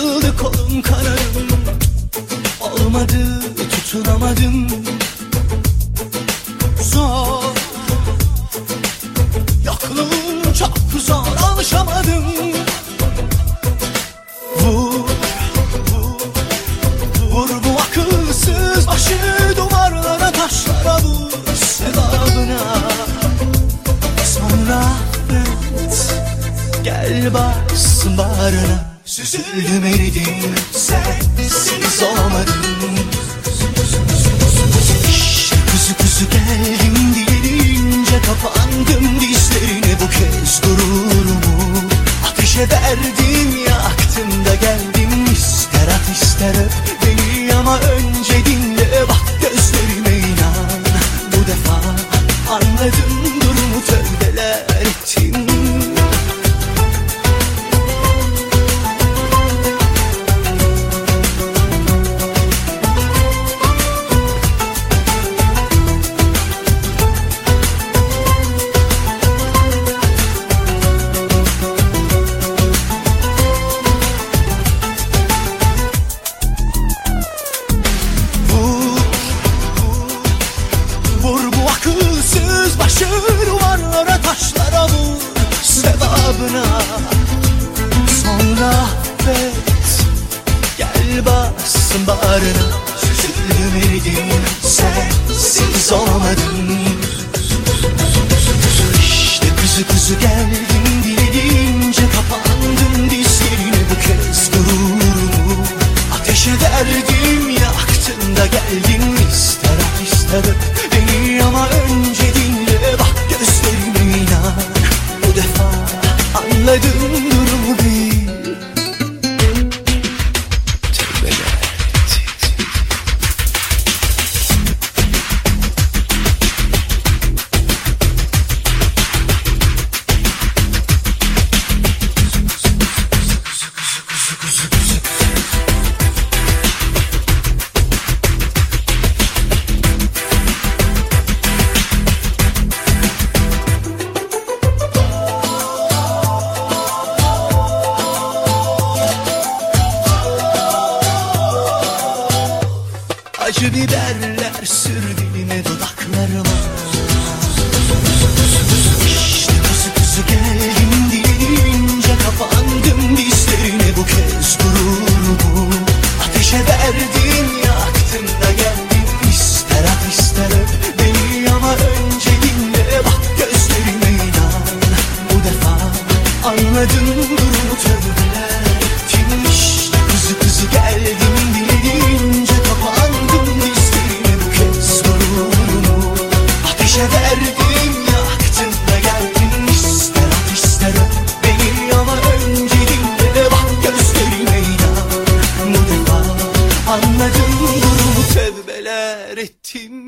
Sarıldı kolum kanarım Olmadı tutunamadım. Zor Gel bassın bağrına Süzüldüm eridim Sensiz olamadım İşte kuzu kuzu geldim diyelince Kapandım dizlerine. Bu kez gururumu Ateşe verdim yaktım da geldim. İster at ister öp beni ama önce dinle. Bak gözlerime inan. Bu defa anladım durumu tövbeler Gel bassın bağrına. Süzüldüm eridim sensiz olmadım İşte kuzu kuzu geldim dilediğince kapandım dizlerine bu kez gururumu. Ateşe verdim yaktın da geldin. İster ister öp beni ama önce dinle bak Acı biberler sür dilime dudaklarıma. İşte kuzu kuzu geldim dileyince kapandım dizlerine. Bu kez gururumu Ateşe verdim yaktım da geldim. İster at ister öp beni ama önce dinle. Bak gözlerime inan. Bu defa anladım. durumu Anladım. Durumu tevbeler ettim.